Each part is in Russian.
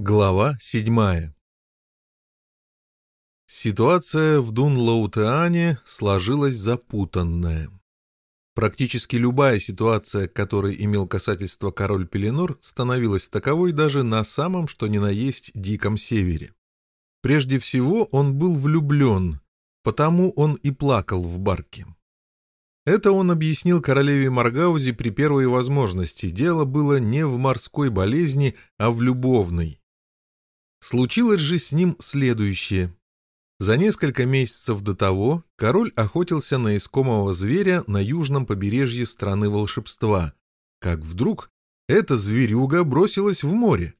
Глава седьмая. Ситуация в Дунлоутеане сложилась запутанная. Практически любая ситуация, к которой имел касательство король Пеленор, становилась таковой даже на самом, что ни на есть, диком севере. Прежде всего он был влюблен, потому он и плакал в барке. Это он объяснил королеве Маргаузе при первой возможности. Дело было не в морской болезни, а в любовной. Случилось же с ним следующее. За несколько месяцев до того король охотился на искомого зверя на южном побережье страны волшебства, как вдруг эта зверюга бросилась в море.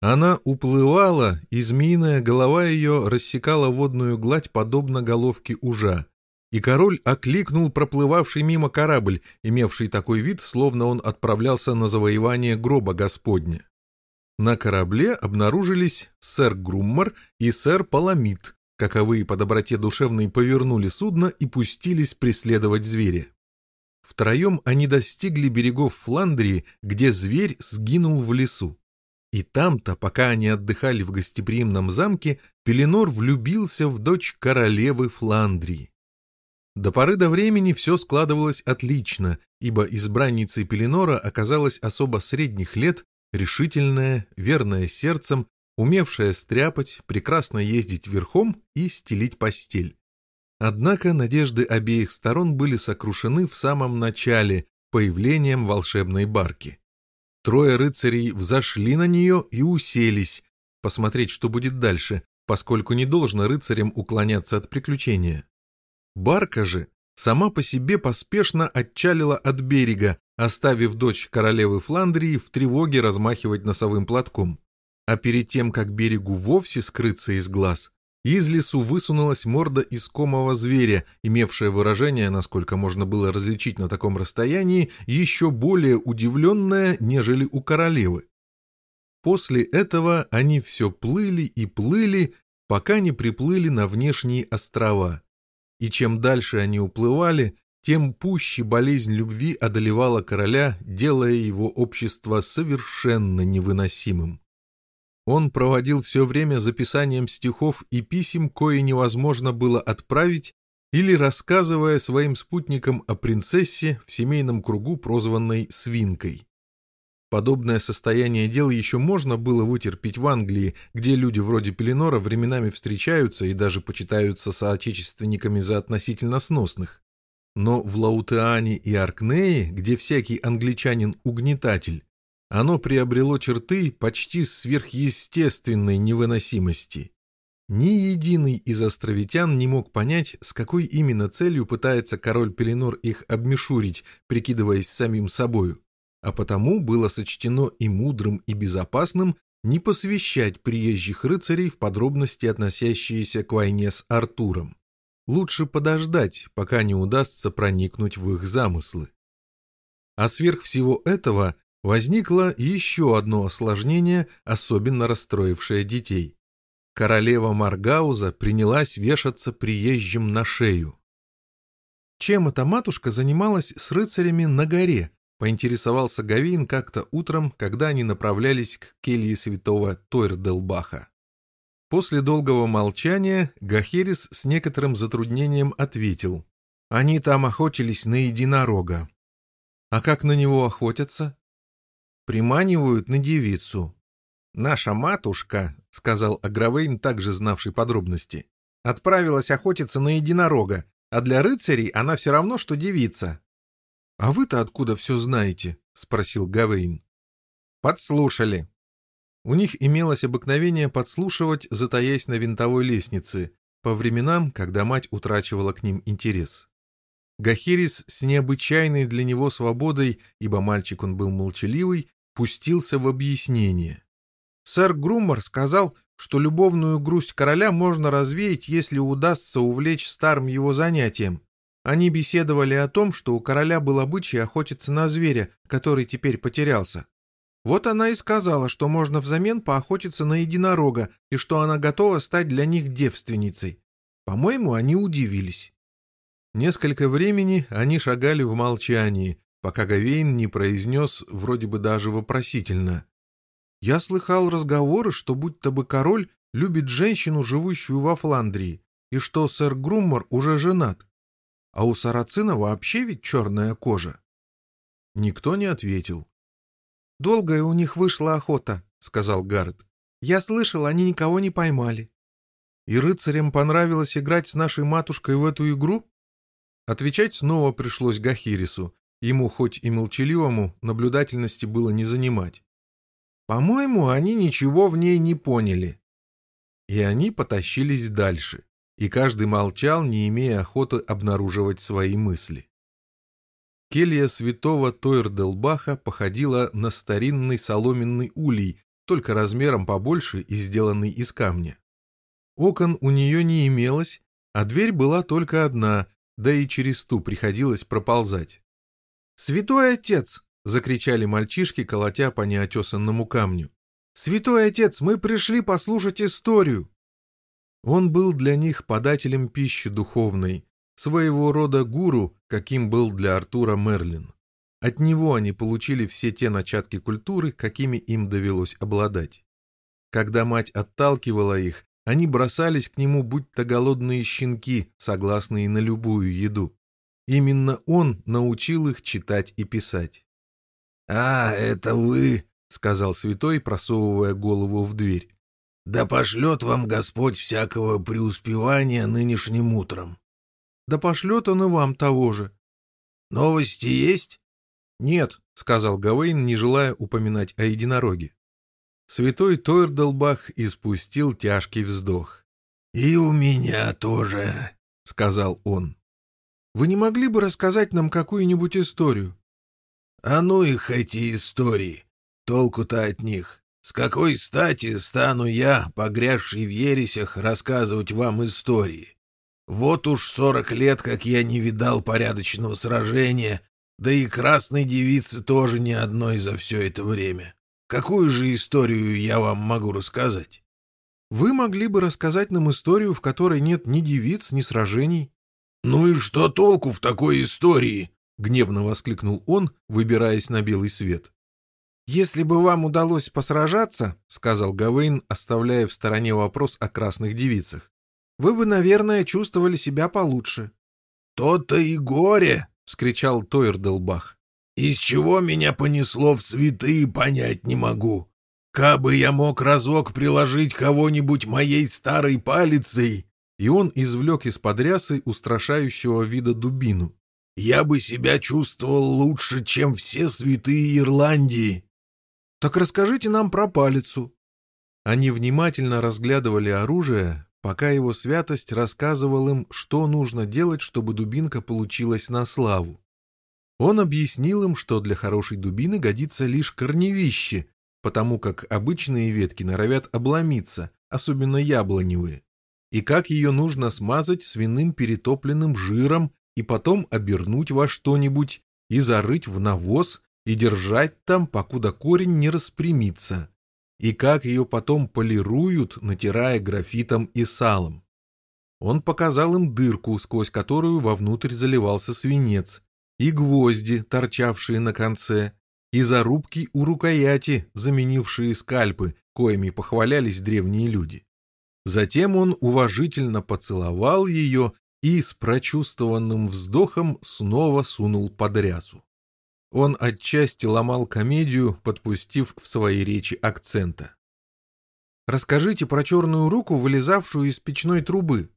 Она уплывала, и змеиная голова ее рассекала водную гладь подобно головке ужа. И король окликнул проплывавший мимо корабль, имевший такой вид, словно он отправлялся на завоевание гроба Господня. На корабле обнаружились сэр Груммар и сэр Паламид, каковые по доброте душевной повернули судно и пустились преследовать зверя. Втроем они достигли берегов Фландрии, где зверь сгинул в лесу. И там-то, пока они отдыхали в гостеприимном замке, Пеленор влюбился в дочь королевы Фландрии. До поры до времени все складывалось отлично, ибо избранницей Пеленора оказалась особо средних лет, решительная, верная сердцем, умевшая стряпать, прекрасно ездить верхом и стелить постель. Однако надежды обеих сторон были сокрушены в самом начале появлением волшебной барки. Трое рыцарей взошли на нее и уселись, посмотреть, что будет дальше, поскольку не должно рыцарям уклоняться от приключения. Барка же сама по себе поспешно отчалила от берега, оставив дочь королевы Фландрии в тревоге размахивать носовым платком. А перед тем, как берегу вовсе скрыться из глаз, из лесу высунулась морда искомого зверя, имевшая выражение, насколько можно было различить на таком расстоянии, еще более удивленное, нежели у королевы. После этого они все плыли и плыли, пока не приплыли на внешние острова и чем дальше они уплывали, тем пуще болезнь любви одолевала короля, делая его общество совершенно невыносимым. Он проводил все время записанием стихов и писем, кое невозможно было отправить, или рассказывая своим спутникам о принцессе в семейном кругу, прозванной «свинкой». Подобное состояние дел еще можно было вытерпеть в Англии, где люди вроде Пеленора временами встречаются и даже почитаются соотечественниками за относительно сносных. Но в Лаутеане и Аркнее, где всякий англичанин угнетатель, оно приобрело черты почти сверхъестественной невыносимости. Ни единый из островитян не мог понять, с какой именно целью пытается король Пеленор их обмешурить, прикидываясь самим собою а потому было сочтено и мудрым, и безопасным не посвящать приезжих рыцарей в подробности, относящиеся к войне с Артуром. Лучше подождать, пока не удастся проникнуть в их замыслы. А сверх всего этого возникло еще одно осложнение, особенно расстроившее детей. Королева Маргауза принялась вешаться приезжим на шею. Чем эта матушка занималась с рыцарями на горе, Поинтересовался Гавин как-то утром, когда они направлялись к келье святого Тойрделбаха. После долгого молчания Гахерис с некоторым затруднением ответил. «Они там охотились на единорога». «А как на него охотятся?» «Приманивают на девицу». «Наша матушка», — сказал Агравейн, также знавший подробности, — «отправилась охотиться на единорога, а для рыцарей она все равно, что девица, «А вы-то откуда все знаете?» — спросил Гавейн. «Подслушали». У них имелось обыкновение подслушивать, затаясь на винтовой лестнице, по временам, когда мать утрачивала к ним интерес. Гахирис с необычайной для него свободой, ибо мальчик он был молчаливый, пустился в объяснение. Сэр Груммар сказал, что любовную грусть короля можно развеять, если удастся увлечь старым его занятием, они беседовали о том, что у короля был обычай охотиться на зверя, который теперь потерялся. Вот она и сказала, что можно взамен поохотиться на единорога и что она готова стать для них девственницей. По-моему, они удивились. Несколько времени они шагали в молчании, пока Гавейн не произнес вроде бы даже вопросительно. «Я слыхал разговоры, что будто бы король любит женщину, живущую во Фландрии, и что сэр Груммор уже женат а у Сарацина вообще ведь черная кожа. Никто не ответил. «Долгая у них вышла охота», — сказал Гаррет. «Я слышал, они никого не поймали». «И рыцарям понравилось играть с нашей матушкой в эту игру?» Отвечать снова пришлось Гахирису. Ему, хоть и молчаливому, наблюдательности было не занимать. «По-моему, они ничего в ней не поняли». И они потащились дальше и каждый молчал, не имея охоты обнаруживать свои мысли. Келья святого Тойрделбаха походила на старинный соломенный улей, только размером побольше и сделанный из камня. Окон у нее не имелось, а дверь была только одна, да и через ту приходилось проползать. «Святой отец!» — закричали мальчишки, колотя по неотесанному камню. «Святой отец, мы пришли послушать историю!» Он был для них подателем пищи духовной, своего рода гуру, каким был для Артура Мерлин. От него они получили все те начатки культуры, какими им довелось обладать. Когда мать отталкивала их, они бросались к нему, будь-то голодные щенки, согласные на любую еду. Именно он научил их читать и писать. «А, это вы!» — сказал святой, просовывая голову в дверь. Да пошлет вам Господь всякого преуспевания нынешним утром. Да пошлет он и вам того же. Новости есть? Нет, сказал Гавейн, не желая упоминать о единороге. Святой Тойрдалбах испустил тяжкий вздох. И у меня тоже, сказал он. Вы не могли бы рассказать нам какую-нибудь историю? А ну их эти истории. Толку-то от них. С какой стати стану я, погрязший в ересях, рассказывать вам истории? Вот уж сорок лет, как я не видал порядочного сражения, да и красной девицы тоже ни одной за все это время. Какую же историю я вам могу рассказать? Вы могли бы рассказать нам историю, в которой нет ни девиц, ни сражений. Ну и что толку в такой истории? — гневно воскликнул он, выбираясь на белый свет. «Если бы вам удалось посражаться, — сказал Гавейн, оставляя в стороне вопрос о красных девицах, — вы бы, наверное, чувствовали себя получше». «То-то и горе! — вскричал Тойрделбах. «Из чего меня понесло в цветы, понять не могу. Кабы я мог разок приложить кого-нибудь моей старой палицей!» И он извлек из-под рясы устрашающего вида дубину. «Я бы себя чувствовал лучше, чем все святые Ирландии!» Так расскажите нам про палицу». Они внимательно разглядывали оружие, пока его святость рассказывал им, что нужно делать, чтобы дубинка получилась на славу. Он объяснил им, что для хорошей дубины годится лишь корневище, потому как обычные ветки норовят обломиться, особенно яблоневые, и как ее нужно смазать свиным перетопленным жиром и потом обернуть во что-нибудь и зарыть в навоз и держать там, покуда корень не распрямится, и как ее потом полируют, натирая графитом и салом. Он показал им дырку, сквозь которую вовнутрь заливался свинец, и гвозди, торчавшие на конце, и зарубки у рукояти, заменившие скальпы, коими похвалялись древние люди. Затем он уважительно поцеловал ее и с прочувствованным вздохом снова сунул под рясу. Он отчасти ломал комедию, подпустив в своей речи акцента. «Расскажите про черную руку, вылезавшую из печной трубы».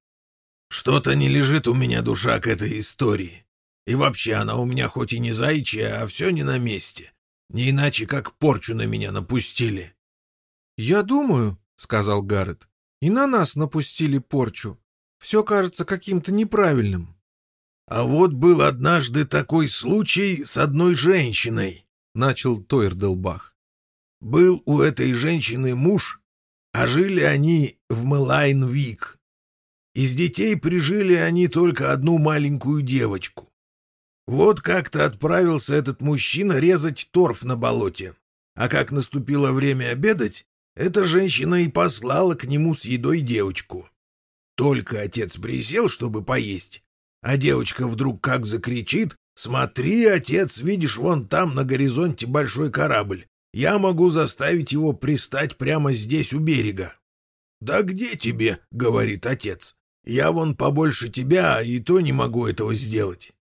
«Что-то не лежит у меня душа к этой истории. И вообще она у меня хоть и не зайчья, а все не на месте. Не иначе, как порчу на меня напустили». «Я думаю», — сказал Гаррет, — «и на нас напустили порчу. Все кажется каким-то неправильным». «А вот был однажды такой случай с одной женщиной», — начал Тойрделбах. «Был у этой женщины муж, а жили они в мэлайн Из детей прижили они только одну маленькую девочку. Вот как-то отправился этот мужчина резать торф на болоте. А как наступило время обедать, эта женщина и послала к нему с едой девочку. Только отец присел, чтобы поесть» А Девочка вдруг как закричит «Смотри, отец, видишь, вон там на горизонте большой корабль. Я могу заставить его пристать прямо здесь у берега». «Да где тебе?» — говорит отец. «Я вон побольше тебя, а и то не могу этого сделать».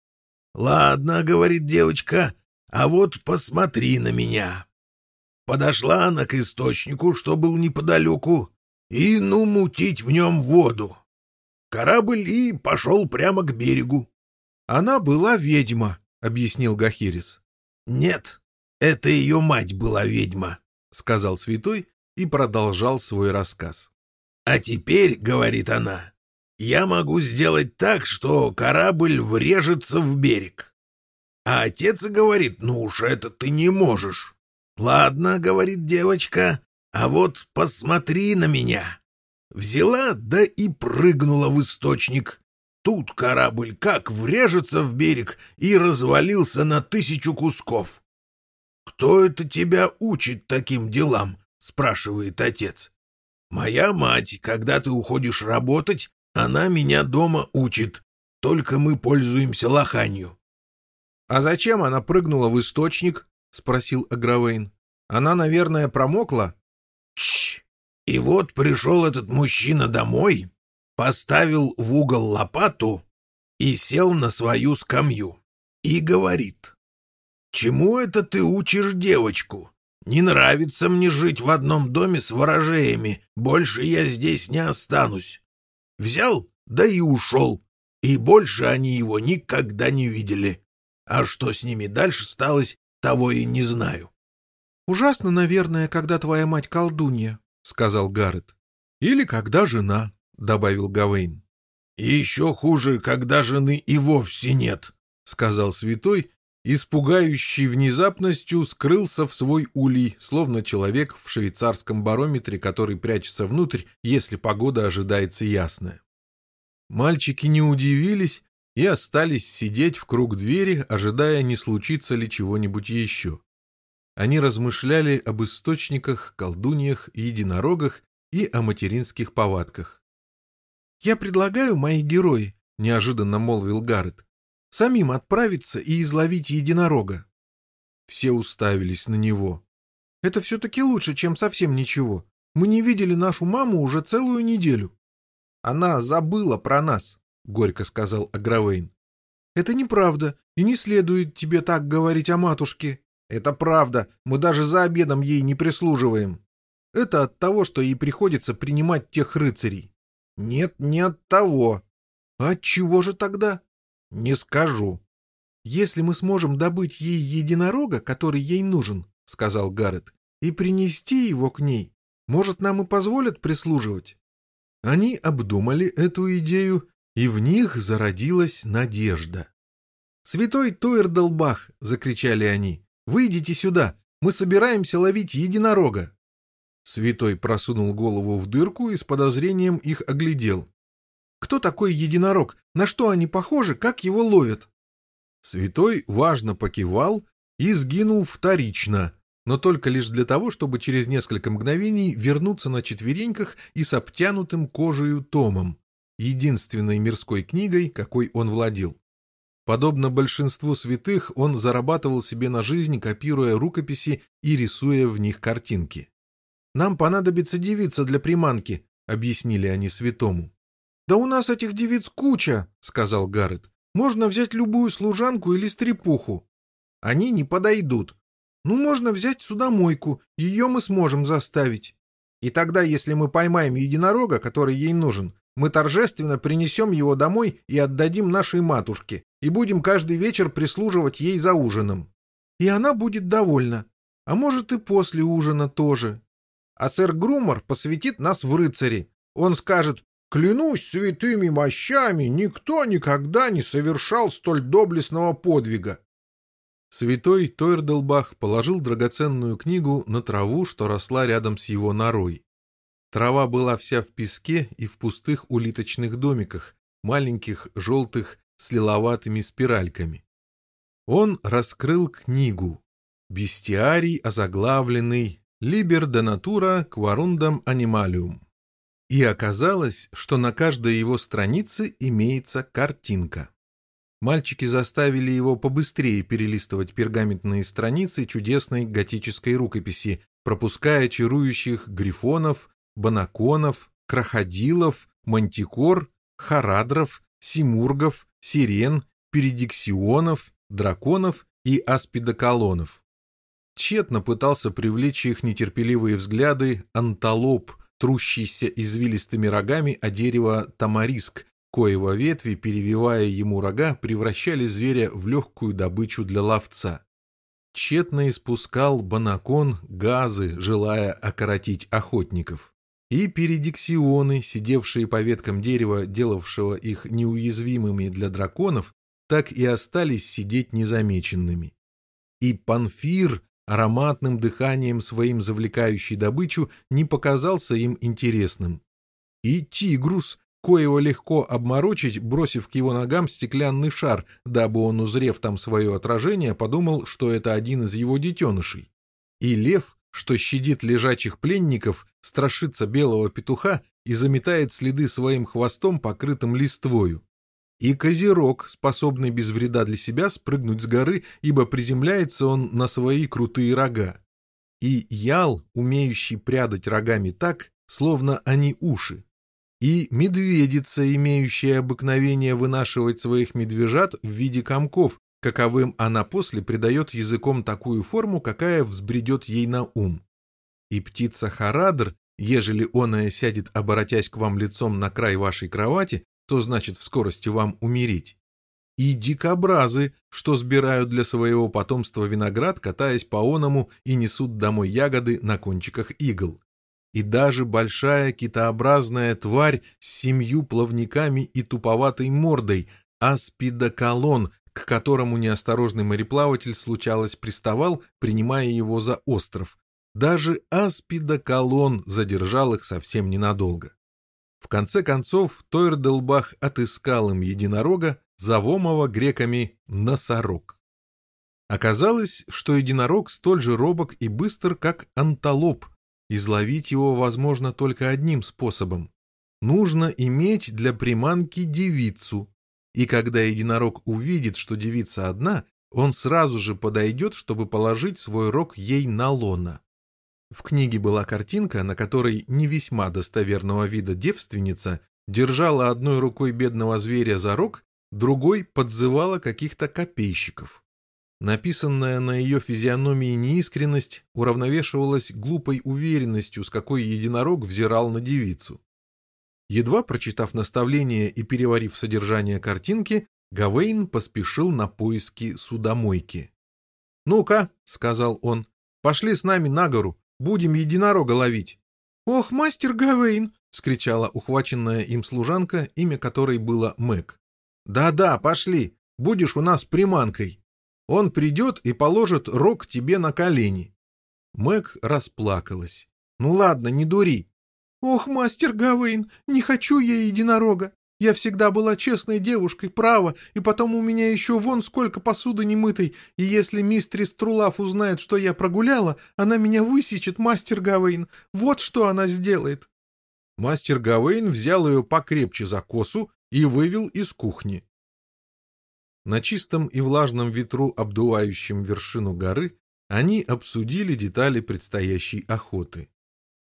«Ладно», — говорит девочка, — «а вот посмотри на меня». Подошла она к источнику, что был неподалеку, и, ну, мутить в нем воду. «Корабль и пошел прямо к берегу». «Она была ведьма», — объяснил Гахирис. «Нет, это ее мать была ведьма», — сказал святой и продолжал свой рассказ. «А теперь, — говорит она, — я могу сделать так, что корабль врежется в берег». А отец говорит, «Ну уж это ты не можешь». «Ладно, — говорит девочка, — а вот посмотри на меня взяла да и прыгнула в источник. Тут корабль как врежется в берег и развалился на тысячу кусков. «Кто это тебя учит таким делам?» — спрашивает отец. «Моя мать, когда ты уходишь работать, она меня дома учит. Только мы пользуемся лоханью». «А зачем она прыгнула в источник?» — спросил Агравейн. «Она, наверное, промокла?» «Чш!» И вот пришел этот мужчина домой, поставил в угол лопату и сел на свою скамью. И говорит, «Чему это ты учишь девочку? Не нравится мне жить в одном доме с ворожеями, больше я здесь не останусь». Взял, да и ушел, и больше они его никогда не видели. А что с ними дальше сталось, того и не знаю. «Ужасно, наверное, когда твоя мать колдунья», сказал Гаррет. «Или когда жена», — добавил Гавейн. И «Еще хуже, когда жены и вовсе нет», — сказал святой, испугающий внезапностью скрылся в свой улей, словно человек в швейцарском барометре, который прячется внутрь, если погода ожидается ясная. Мальчики не удивились и остались сидеть в круг двери, ожидая, не случится ли чего-нибудь еще они размышляли об источниках, колдуньях, единорогах и о материнских повадках. «Я предлагаю, мои герои», — неожиданно молвил Гаррет, — «самим отправиться и изловить единорога». Все уставились на него. «Это все-таки лучше, чем совсем ничего. Мы не видели нашу маму уже целую неделю». «Она забыла про нас», — горько сказал Агравейн. «Это неправда, и не следует тебе так говорить о матушке», это правда, мы даже за обедом ей не прислуживаем. Это от того, что ей приходится принимать тех рыцарей. Нет, не от того. А от чего же тогда? Не скажу. Если мы сможем добыть ей единорога, который ей нужен, сказал Гаррет, и принести его к ней, может, нам и позволят прислуживать? Они обдумали эту идею, и в них зародилась надежда. «Святой Тойрдалбах!» — закричали они. Выйдите сюда, мы собираемся ловить единорога. Святой просунул голову в дырку и с подозрением их оглядел. Кто такой единорог? На что они похожи? Как его ловят? Святой важно покивал и сгинул вторично, но только лишь для того, чтобы через несколько мгновений вернуться на четвереньках и с обтянутым кожею томом, единственной мирской книгой, какой он владел. Подобно большинству святых, он зарабатывал себе на жизнь, копируя рукописи и рисуя в них картинки. «Нам понадобится девица для приманки», — объяснили они святому. «Да у нас этих девиц куча», — сказал Гаррет. «Можно взять любую служанку или стрепуху. Они не подойдут. Ну, можно взять судомойку, ее мы сможем заставить. И тогда, если мы поймаем единорога, который ей нужен, мы торжественно принесем его домой и отдадим нашей матушке, и будем каждый вечер прислуживать ей за ужином. И она будет довольна, а может и после ужина тоже. А сэр Грумор посвятит нас в рыцари. Он скажет, клянусь святыми мощами, никто никогда не совершал столь доблестного подвига. Святой Тойрделбах положил драгоценную книгу на траву, что росла рядом с его норой. Трава была вся в песке и в пустых улиточных домиках, маленьких, желтых, с лиловатыми спиральками. Он раскрыл книгу «Бестиарий, озаглавленный Liber де натура кварундам анималиум». И оказалось, что на каждой его странице имеется картинка. Мальчики заставили его побыстрее перелистывать пергаментные страницы чудесной готической рукописи, пропуская чарующих грифонов, банаконов, крокодилов, мантикор, харадров, симургов, сирен, передиксионов, драконов и аспидоколонов. Тщетно пытался привлечь их нетерпеливые взгляды анталоп, трущийся извилистыми рогами о дерево тамариск, коего ветви, перевивая ему рога, превращали зверя в легкую добычу для ловца. Тщетно испускал банакон газы, желая окоротить охотников и передиксионы, сидевшие по веткам дерева, делавшего их неуязвимыми для драконов, так и остались сидеть незамеченными. И панфир, ароматным дыханием своим завлекающий добычу, не показался им интересным. И тигрус, коего легко обморочить, бросив к его ногам стеклянный шар, дабы он, узрев там свое отражение, подумал, что это один из его детенышей. И лев, что щадит лежачих пленников, страшится белого петуха и заметает следы своим хвостом, покрытым листвою. И козерог, способный без вреда для себя спрыгнуть с горы, ибо приземляется он на свои крутые рога. И ял, умеющий прядать рогами так, словно они уши. И медведица, имеющая обыкновение вынашивать своих медвежат в виде комков, каковым она после придает языком такую форму, какая взбредет ей на ум. И птица Харадр, ежели оная сядет, оборотясь к вам лицом на край вашей кровати, то значит в скорости вам умереть. И дикобразы, что сбирают для своего потомства виноград, катаясь по оному и несут домой ягоды на кончиках игл. И даже большая китообразная тварь с семью плавниками и туповатой мордой, аспидоколон, к которому неосторожный мореплаватель случалось приставал, принимая его за остров. Даже Аспидоколон задержал их совсем ненадолго. В конце концов, Тойрделбах отыскал им единорога, завомого греками «носорог». Оказалось, что единорог столь же робок и быстр, как анталоп, Изловить его возможно только одним способом. Нужно иметь для приманки девицу, и когда единорог увидит, что девица одна, он сразу же подойдет, чтобы положить свой рог ей на лона. В книге была картинка, на которой не весьма достоверного вида девственница держала одной рукой бедного зверя за рог, другой подзывала каких-то копейщиков. Написанная на ее физиономии неискренность уравновешивалась глупой уверенностью, с какой единорог взирал на девицу. Едва прочитав наставление и переварив содержание картинки, Гавейн поспешил на поиски судомойки. «Ну-ка», — сказал он, — «пошли с нами на гору, будем единорога ловить». «Ох, мастер Гавейн!» — вскричала ухваченная им служанка, имя которой было Мэг. «Да-да, пошли, будешь у нас приманкой. Он придет и положит рог тебе на колени». Мэг расплакалась. «Ну ладно, не дури, «Ох, мастер Гавейн, не хочу я единорога! Я всегда была честной девушкой, право, и потом у меня еще вон сколько посуды немытой, и если мистрис Трулав узнает, что я прогуляла, она меня высечет, мастер Гавейн, вот что она сделает!» Мастер Гавейн взял ее покрепче за косу и вывел из кухни. На чистом и влажном ветру, обдувающем вершину горы, они обсудили детали предстоящей охоты.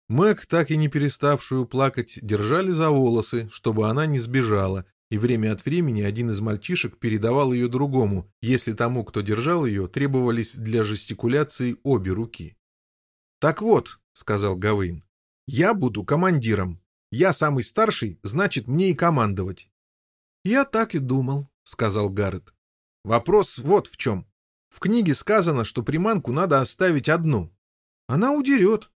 Мэг, так и не переставшую плакать, держали за волосы, чтобы она не сбежала, и время от времени один из мальчишек передавал ее другому, если тому, кто держал ее, требовались для жестикуляции обе руки. «Так вот», — сказал Гавейн, — «я буду командиром. Я самый старший, значит, мне и командовать». «Я так и думал», — сказал Гаррет. «Вопрос вот в чем. В книге сказано, что приманку надо оставить одну». «Она удерет»,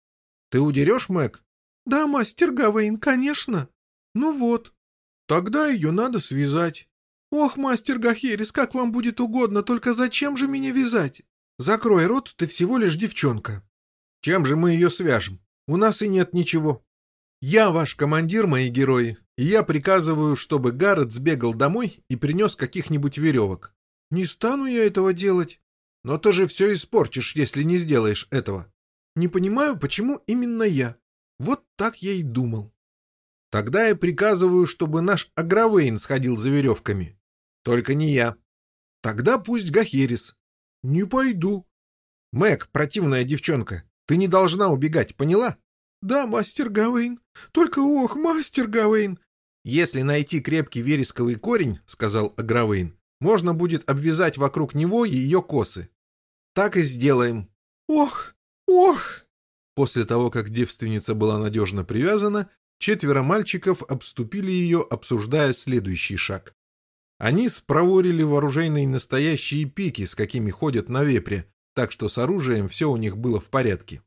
ты удерешь Мэг? Да, мастер Гавейн, конечно. Ну вот. Тогда ее надо связать. Ох, мастер Гахерис, как вам будет угодно, только зачем же меня вязать? Закрой рот, ты всего лишь девчонка. Чем же мы ее свяжем? У нас и нет ничего. Я ваш командир, мои герои, и я приказываю, чтобы Гаррет сбегал домой и принес каких-нибудь веревок. Не стану я этого делать. Но ты же все испортишь, если не сделаешь этого. Не понимаю, почему именно я. Вот так я и думал. Тогда я приказываю, чтобы наш Агравейн сходил за веревками. Только не я. Тогда пусть Гахерис. Не пойду. Мэг, противная девчонка, ты не должна убегать, поняла? Да, мастер Гавейн. Только ох, мастер Гавейн. Если найти крепкий вересковый корень, сказал Агравейн, можно будет обвязать вокруг него ее косы. Так и сделаем. Ох, «Ох!» После того, как девственница была надежно привязана, четверо мальчиков обступили ее, обсуждая следующий шаг. Они спроворили вооруженные настоящие пики, с какими ходят на вепре, так что с оружием все у них было в порядке.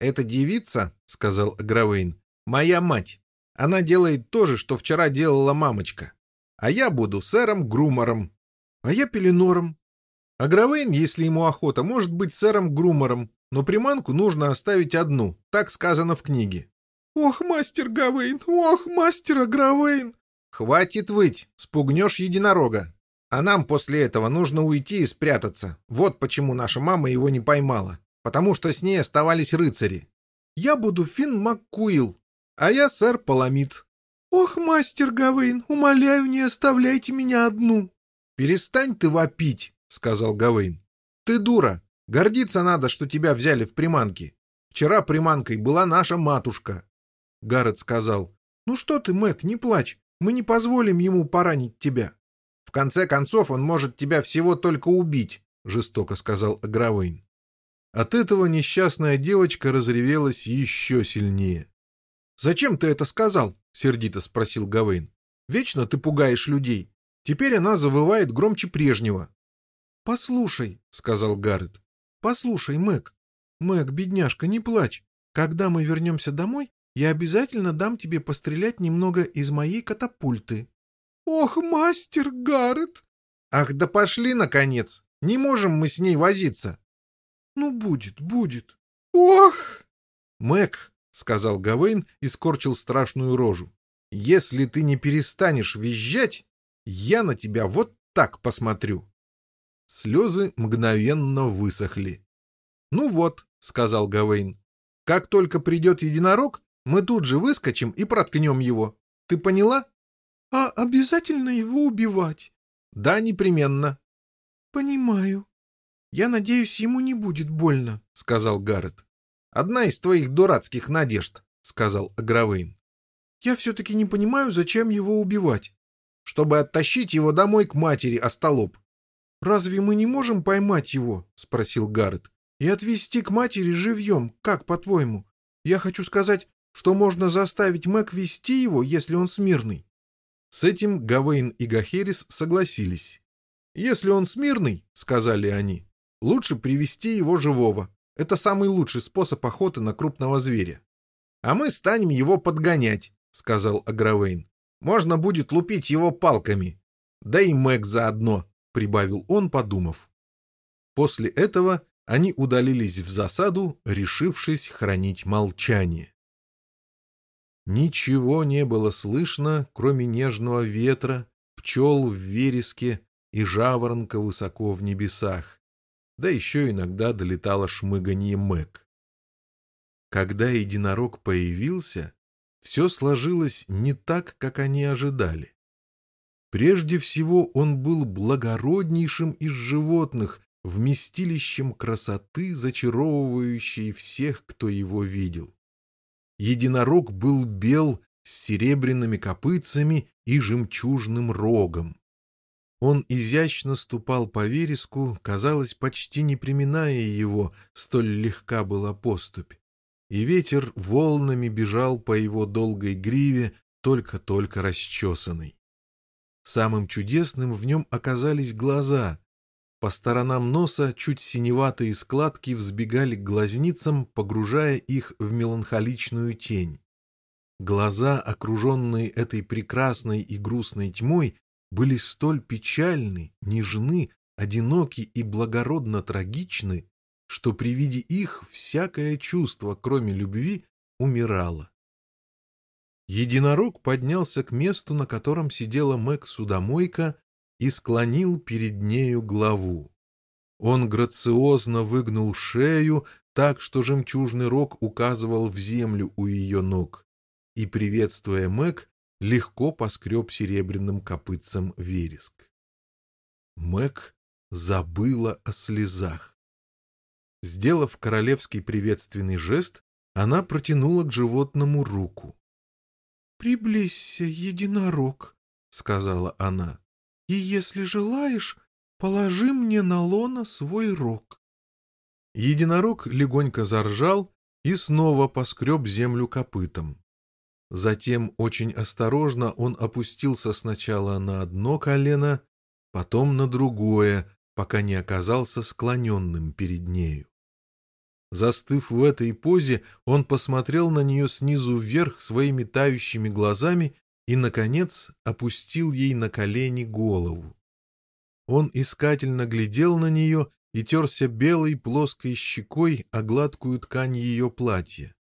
«Эта девица, — сказал Гравейн, — моя мать. Она делает то же, что вчера делала мамочка. А я буду сэром Грумором. А я Пеленором. А Гравейн, если ему охота, может быть сэром Грумором, но приманку нужно оставить одну, так сказано в книге. «Ох, мастер Гавейн! Ох, мастер Гравейн!» «Хватит выть! Спугнешь единорога! А нам после этого нужно уйти и спрятаться. Вот почему наша мама его не поймала. Потому что с ней оставались рыцари. Я буду Финн Маккуил, а я сэр Паламид». «Ох, мастер Гавейн, умоляю, не оставляйте меня одну!» «Перестань ты вопить!» — сказал Гавейн. «Ты дура! Гордиться надо, что тебя взяли в приманки. Вчера приманкой была наша матушка. Гаррет сказал. Ну что ты, Мэг, не плачь. Мы не позволим ему поранить тебя. В конце концов, он может тебя всего только убить, жестоко сказал Агравейн. От этого несчастная девочка разревелась еще сильнее. «Зачем ты это сказал?» — сердито спросил Гавейн. «Вечно ты пугаешь людей. Теперь она завывает громче прежнего». «Послушай», — сказал Гаррет. Послушай, Мэг. Мэг, бедняжка, не плачь. Когда мы вернемся домой, я обязательно дам тебе пострелять немного из моей катапульты. Ох, мастер Гаррет! Ах, да пошли, наконец! Не можем мы с ней возиться. Ну, будет, будет. Ох! Мэг, — сказал Гавейн и скорчил страшную рожу. «Если ты не перестанешь визжать, я на тебя вот так посмотрю». Слезы мгновенно высохли. «Ну вот», — сказал Гавейн, — «как только придет единорог, мы тут же выскочим и проткнем его. Ты поняла?» «А обязательно его убивать?» «Да, непременно». «Понимаю. Я надеюсь, ему не будет больно», — сказал Гаррет. «Одна из твоих дурацких надежд», — сказал Агравейн. «Я все-таки не понимаю, зачем его убивать». «Чтобы оттащить его домой к матери, остолоп», «Разве мы не можем поймать его?» — спросил Гаррет. «И отвезти к матери живьем, как, по-твоему? Я хочу сказать, что можно заставить Мэг вести его, если он смирный». С этим Гавейн и Гахерис согласились. «Если он смирный, — сказали они, — лучше привести его живого. Это самый лучший способ охоты на крупного зверя». «А мы станем его подгонять», — сказал Агравейн. «Можно будет лупить его палками. Да и Мэг заодно» прибавил он, подумав. После этого они удалились в засаду, решившись хранить молчание. Ничего не было слышно, кроме нежного ветра, пчел в вереске и жаворонка высоко в небесах. Да еще иногда долетало шмыганье Мэг. Когда единорог появился, все сложилось не так, как они ожидали. Прежде всего он был благороднейшим из животных, вместилищем красоты, зачаровывающей всех, кто его видел. Единорог был бел с серебряными копытцами и жемчужным рогом. Он изящно ступал по вереску, казалось, почти не приминая его, столь легка была поступь. И ветер волнами бежал по его долгой гриве, только-только расчесанной. Самым чудесным в нем оказались глаза. По сторонам носа чуть синеватые складки взбегали к глазницам, погружая их в меланхоличную тень. Глаза, окруженные этой прекрасной и грустной тьмой, были столь печальны, нежны, одиноки и благородно трагичны, что при виде их всякое чувство, кроме любви, умирало. Единорог поднялся к месту, на котором сидела Мэг-судомойка, и склонил перед нею главу. Он грациозно выгнул шею, так что жемчужный рог указывал в землю у ее ног, и, приветствуя Мэг, легко поскреб серебряным копытцем вереск. Мэг забыла о слезах. Сделав королевский приветственный жест, она протянула к животному руку. — «Приблизься, единорог», — сказала она, — «и если желаешь, положи мне на лоно свой рог». Единорог легонько заржал и снова поскреб землю копытом. Затем очень осторожно он опустился сначала на одно колено, потом на другое, пока не оказался склоненным перед нею. Застыв в этой позе, он посмотрел на нее снизу вверх своими тающими глазами и, наконец, опустил ей на колени голову. Он искательно глядел на нее и терся белой плоской щекой о гладкую ткань ее платья.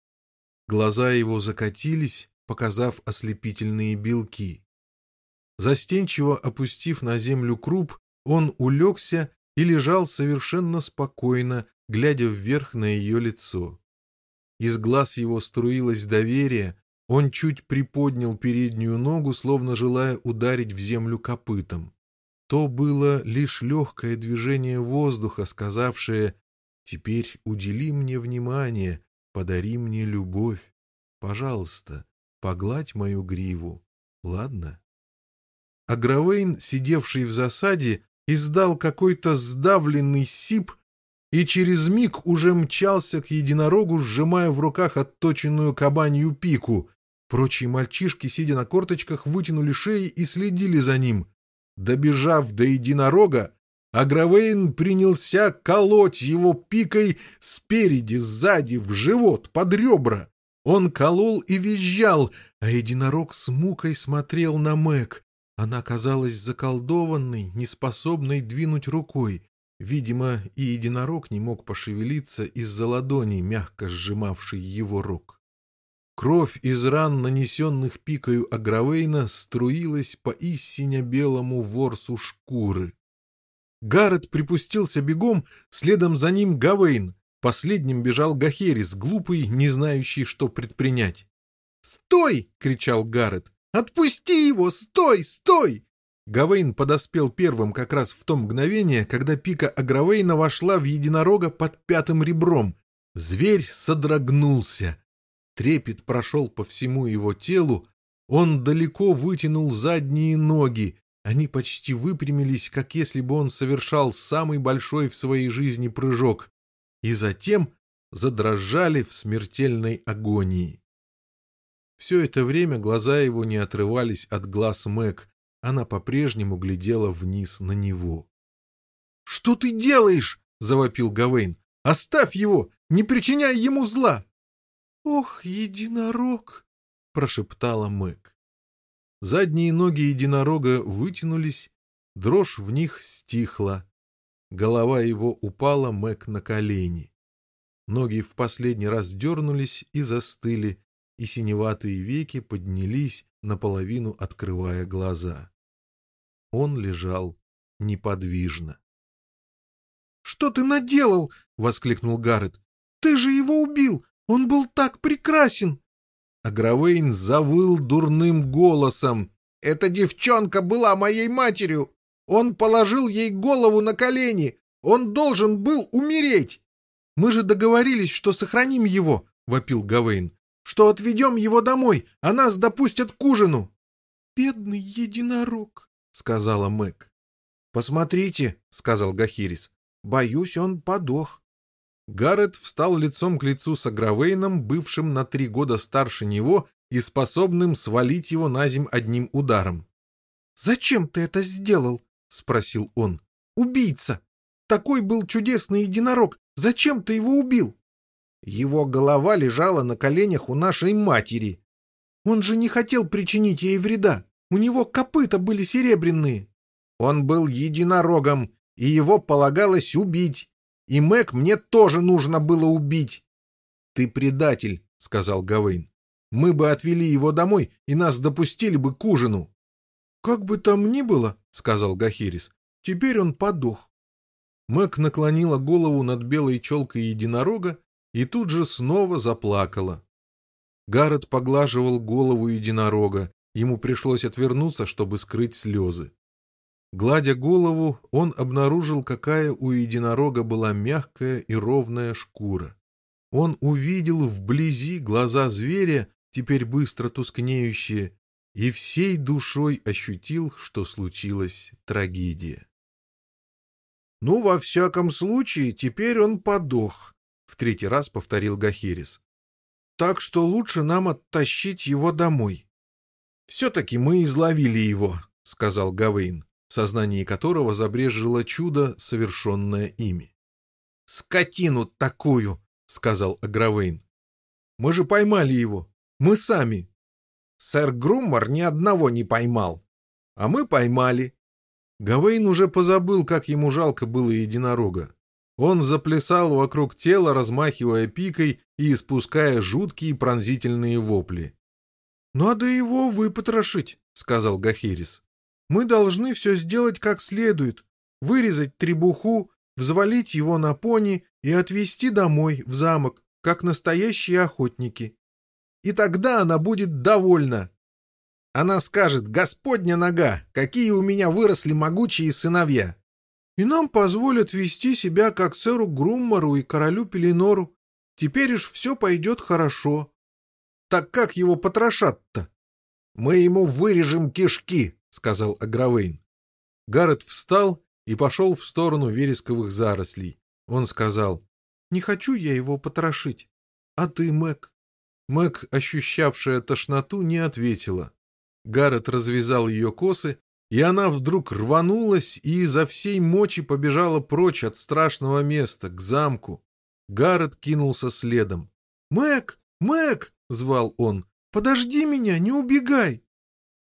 Глаза его закатились, показав ослепительные белки. Застенчиво опустив на землю круп, он улегся и лежал совершенно спокойно, глядя вверх на ее лицо. Из глаз его струилось доверие, он чуть приподнял переднюю ногу, словно желая ударить в землю копытом. То было лишь легкое движение воздуха, сказавшее «Теперь удели мне внимание, подари мне любовь, пожалуйста, погладь мою гриву, ладно?» Агравейн, сидевший в засаде, издал какой-то сдавленный сип и через миг уже мчался к единорогу, сжимая в руках отточенную кабанью пику. Прочие мальчишки, сидя на корточках, вытянули шеи и следили за ним. Добежав до единорога, Агравейн принялся колоть его пикой спереди, сзади, в живот, под ребра. Он колол и визжал, а единорог с мукой смотрел на Мэг. Она казалась заколдованной, неспособной двинуть рукой. Видимо, и единорог не мог пошевелиться из-за ладони мягко сжимавшей его рук. Кровь из ран, нанесенных пикою Агравейна, струилась по истине белому ворсу шкуры. Гаррет припустился бегом, следом за ним Гавейн. Последним бежал Гахерис, глупый, не знающий, что предпринять. «Стой!» — кричал Гаррет. «Отпусти его! Стой! Стой!» Гавейн подоспел первым как раз в то мгновение, когда пика Агравейна вошла в единорога под пятым ребром. Зверь содрогнулся. Трепет прошел по всему его телу. Он далеко вытянул задние ноги. Они почти выпрямились, как если бы он совершал самый большой в своей жизни прыжок. И затем задрожали в смертельной агонии. Все это время глаза его не отрывались от глаз Мэг, она по-прежнему глядела вниз на него. «Что ты делаешь?» — завопил Гавейн. «Оставь его! Не причиняй ему зла!» «Ох, единорог!» — прошептала Мэг. Задние ноги единорога вытянулись, дрожь в них стихла. Голова его упала Мэг на колени. Ноги в последний раз дернулись и застыли, и синеватые веки поднялись, наполовину открывая глаза. Он лежал неподвижно. «Что ты наделал?» — воскликнул Гаррет. «Ты же его убил! Он был так прекрасен!» А Гравейн завыл дурным голосом. «Эта девчонка была моей матерью! Он положил ей голову на колени! Он должен был умереть!» «Мы же договорились, что сохраним его!» — вопил Гавейн что отведем его домой, а нас допустят к ужину. — Бедный единорог, — сказала Мэг. — Посмотрите, — сказал Гахирис, — боюсь, он подох. Гаррет встал лицом к лицу с Агравейном, бывшим на три года старше него и способным свалить его на земь одним ударом. — Зачем ты это сделал? — спросил он. — Убийца! Такой был чудесный единорог! Зачем ты его убил? Его голова лежала на коленях у нашей матери. Он же не хотел причинить ей вреда. У него копыта были серебряные. Он был единорогом, и его полагалось убить. И Мэг мне тоже нужно было убить. — Ты предатель, — сказал Гавейн. — Мы бы отвели его домой, и нас допустили бы к ужину. — Как бы там ни было, — сказал Гахирис, — теперь он подох. Мэг наклонила голову над белой челкой единорога и тут же снова заплакала. Гаррет поглаживал голову единорога, ему пришлось отвернуться, чтобы скрыть слезы. Гладя голову, он обнаружил, какая у единорога была мягкая и ровная шкура. Он увидел вблизи глаза зверя, теперь быстро тускнеющие, и всей душой ощутил, что случилась трагедия. «Ну, во всяком случае, теперь он подох», в третий раз повторил Гахирис. «Так что лучше нам оттащить его домой». «Все-таки мы изловили его», — сказал Гавейн, в сознании которого забрежило чудо, совершенное ими. «Скотину такую!» — сказал Агравейн. «Мы же поймали его! Мы сами!» «Сэр Груммар ни одного не поймал!» «А мы поймали!» Гавейн уже позабыл, как ему жалко было единорога. Он заплясал вокруг тела, размахивая пикой и испуская жуткие пронзительные вопли. «Надо его выпотрошить», — сказал Гахирис. «Мы должны все сделать как следует. Вырезать требуху, взвалить его на пони и отвезти домой, в замок, как настоящие охотники. И тогда она будет довольна. Она скажет, «Господня нога, какие у меня выросли могучие сыновья!» И нам позволят вести себя как сэру Груммару и королю Пеленору. Теперь уж все пойдет хорошо. Так как его потрошат-то? Мы ему вырежем кишки, сказал Агравейн. Гаррет встал и пошел в сторону вересковых зарослей. Он сказал, «Не хочу я его потрошить. А ты, Мэг?» Мэг, ощущавшая тошноту, не ответила. Гаррет развязал ее косы и она вдруг рванулась и изо всей мочи побежала прочь от страшного места, к замку. Гаррет кинулся следом. «Мэг! Мэг!» — звал он. «Подожди меня, не убегай!»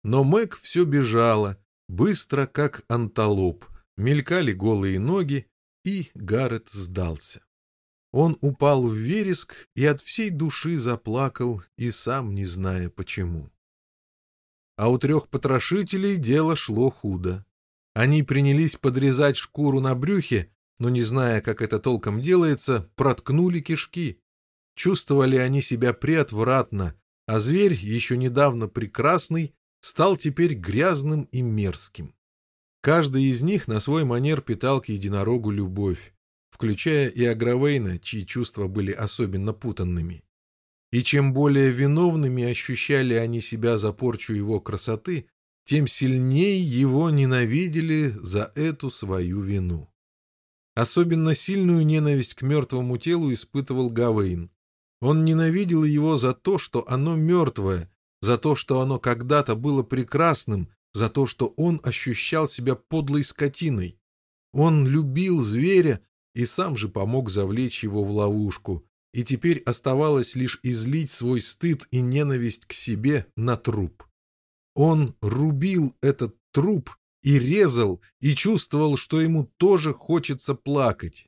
Но Мэг все бежала, быстро, как анталоп. Мелькали голые ноги, и Гаррет сдался. Он упал в вереск и от всей души заплакал, и сам не зная почему а у трех потрошителей дело шло худо. Они принялись подрезать шкуру на брюхе, но, не зная, как это толком делается, проткнули кишки. Чувствовали они себя преотвратно, а зверь, еще недавно прекрасный, стал теперь грязным и мерзким. Каждый из них на свой манер питал к единорогу любовь, включая и Агравейна, чьи чувства были особенно путанными и чем более виновными ощущали они себя за порчу его красоты, тем сильнее его ненавидели за эту свою вину. Особенно сильную ненависть к мертвому телу испытывал Гавейн. Он ненавидел его за то, что оно мертвое, за то, что оно когда-то было прекрасным, за то, что он ощущал себя подлой скотиной. Он любил зверя и сам же помог завлечь его в ловушку, и теперь оставалось лишь излить свой стыд и ненависть к себе на труп. Он рубил этот труп и резал, и чувствовал, что ему тоже хочется плакать.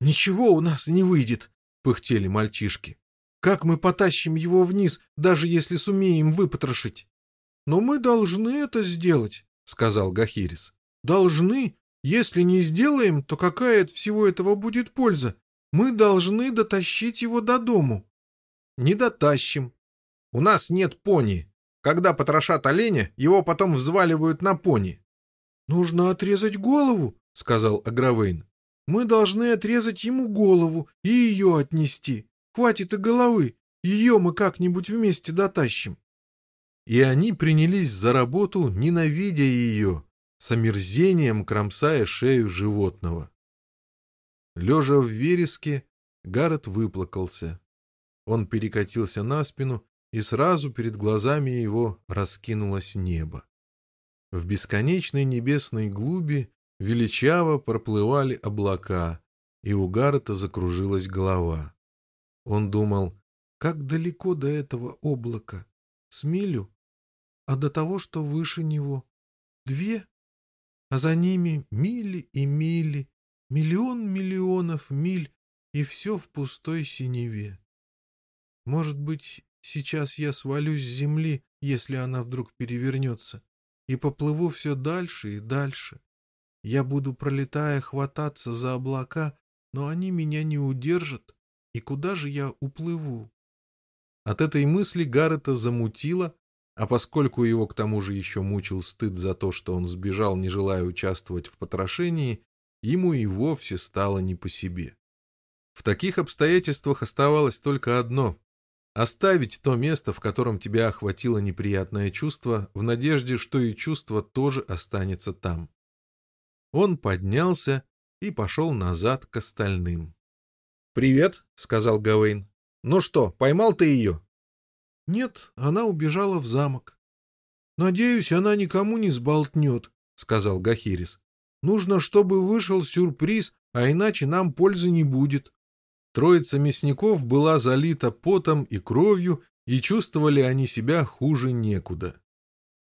«Ничего у нас не выйдет», — пыхтели мальчишки. «Как мы потащим его вниз, даже если сумеем выпотрошить?» «Но мы должны это сделать», — сказал Гахирис. «Должны. Если не сделаем, то какая от всего этого будет польза? Мы должны дотащить его до дому. Не дотащим. У нас нет пони. Когда потрошат оленя, его потом взваливают на пони. Нужно отрезать голову, сказал Агравейн. Мы должны отрезать ему голову и ее отнести. Хватит и головы. Ее мы как-нибудь вместе дотащим. И они принялись за работу, ненавидя ее, с омерзением кромсая шею животного. Лежа в вереске, Гаррет выплакался. Он перекатился на спину, и сразу перед глазами его раскинулось небо. В бесконечной небесной глуби величаво проплывали облака, и у Гаррета закружилась голова. Он думал, как далеко до этого облака? С милю? А до того, что выше него? Две? А за ними мили и мили, Миллион миллионов миль, и все в пустой синеве. Может быть, сейчас я свалюсь с земли, если она вдруг перевернется, и поплыву все дальше и дальше. Я буду, пролетая, хвататься за облака, но они меня не удержат, и куда же я уплыву? От этой мысли Гаррета замутило, а поскольку его к тому же еще мучил стыд за то, что он сбежал, не желая участвовать в потрошении, ему и вовсе стало не по себе. В таких обстоятельствах оставалось только одно — оставить то место, в котором тебя охватило неприятное чувство, в надежде, что и чувство тоже останется там. Он поднялся и пошел назад к остальным. «Привет», — сказал Гавейн. «Ну что, поймал ты ее?» «Нет, она убежала в замок». «Надеюсь, она никому не сболтнет», — сказал Гахирис. Нужно, чтобы вышел сюрприз, а иначе нам пользы не будет. Троица мясников была залита потом и кровью, и чувствовали они себя хуже некуда.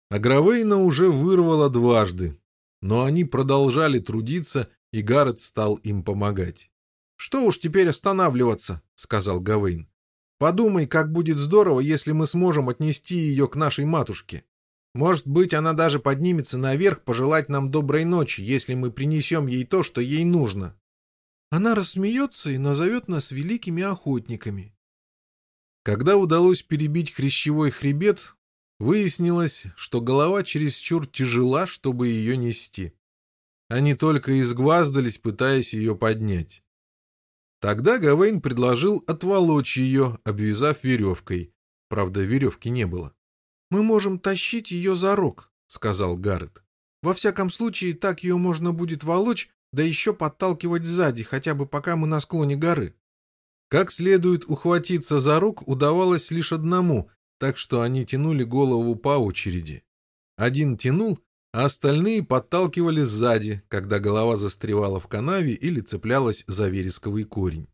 Агравейна уже вырвала дважды, но они продолжали трудиться, и Гаррет стал им помогать. «Что уж теперь останавливаться?» — сказал Гавейн. «Подумай, как будет здорово, если мы сможем отнести ее к нашей матушке». Может быть, она даже поднимется наверх пожелать нам доброй ночи, если мы принесем ей то, что ей нужно. Она рассмеется и назовет нас великими охотниками. Когда удалось перебить хрящевой хребет, выяснилось, что голова чересчур тяжела, чтобы ее нести. Они только изгваздались, пытаясь ее поднять. Тогда Гавейн предложил отволочь ее, обвязав веревкой. Правда, веревки не было. «Мы можем тащить ее за рог», — сказал Гаррет. «Во всяком случае, так ее можно будет волочь, да еще подталкивать сзади, хотя бы пока мы на склоне горы». Как следует ухватиться за рог удавалось лишь одному, так что они тянули голову по очереди. Один тянул, а остальные подталкивали сзади, когда голова застревала в канаве или цеплялась за вересковый корень.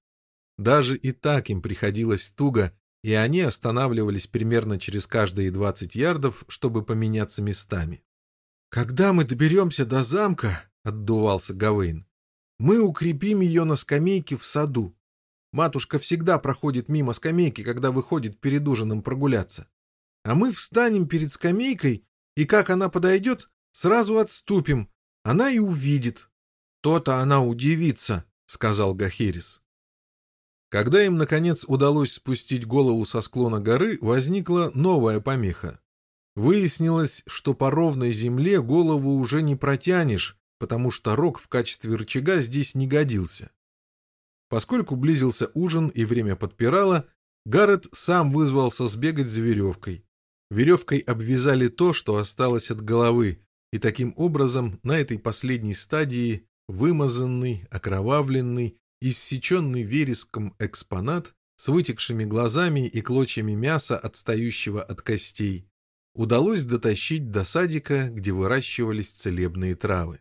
Даже и так им приходилось туго, и они останавливались примерно через каждые 20 ярдов, чтобы поменяться местами. «Когда мы доберемся до замка», — отдувался Гавейн, — «мы укрепим ее на скамейке в саду. Матушка всегда проходит мимо скамейки, когда выходит перед ужином прогуляться. А мы встанем перед скамейкой, и как она подойдет, сразу отступим. Она и увидит». «То-то она удивится», — сказал Гахерис. Когда им, наконец, удалось спустить голову со склона горы, возникла новая помеха. Выяснилось, что по ровной земле голову уже не протянешь, потому что рог в качестве рычага здесь не годился. Поскольку близился ужин и время подпирало, Гаррет сам вызвался сбегать за веревкой. Веревкой обвязали то, что осталось от головы, и таким образом на этой последней стадии вымазанный, окровавленный, иссеченный вереском экспонат с вытекшими глазами и клочьями мяса, отстающего от костей, удалось дотащить до садика, где выращивались целебные травы.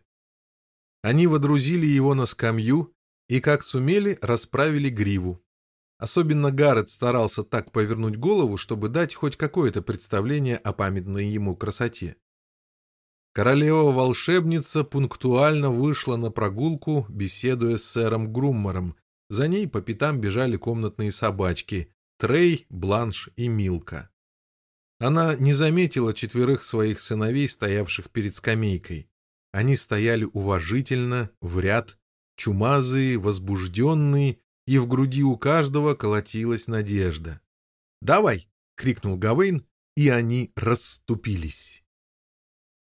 Они водрузили его на скамью и, как сумели, расправили гриву. Особенно Гаррет старался так повернуть голову, чтобы дать хоть какое-то представление о памятной ему красоте. Королева волшебница пунктуально вышла на прогулку, беседуя с сэром Груммором. За ней по пятам бежали комнатные собачки — Трей, Бланш и Милка. Она не заметила четверых своих сыновей, стоявших перед скамейкой. Они стояли уважительно, в ряд, чумазые, возбужденные, и в груди у каждого колотилась надежда. «Давай!» — крикнул Гавейн, и они расступились.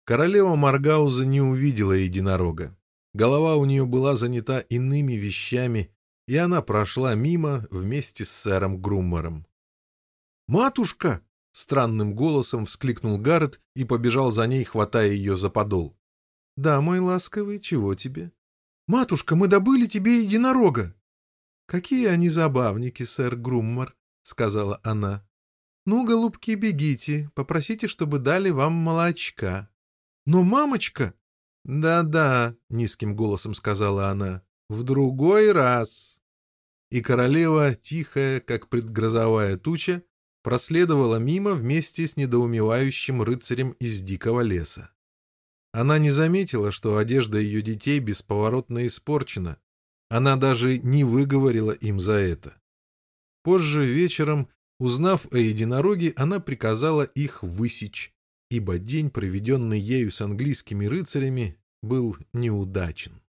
Королева Маргауза не увидела единорога. Голова у нее была занята иными вещами, и она прошла мимо вместе с сэром Груммером. «Матушка!» — странным голосом вскликнул Гаррет и побежал за ней, хватая ее за подол. «Да, мой ласковый, чего тебе?» «Матушка, мы добыли тебе единорога!» «Какие они забавники, сэр Груммар!» — сказала она. «Ну, голубки, бегите, попросите, чтобы дали вам молочка». Но, мамочка... Да-да, низким голосом сказала она, в другой раз. И королева, тихая, как предгрозовая туча, проследовала мимо вместе с недоумевающим рыцарем из дикого леса. Она не заметила, что одежда ее детей бесповоротно испорчена. Она даже не выговорила им за это. Позже вечером, узнав о единороге, она приказала их высечь ибо день, проведенный ею с английскими рыцарями, был неудачен.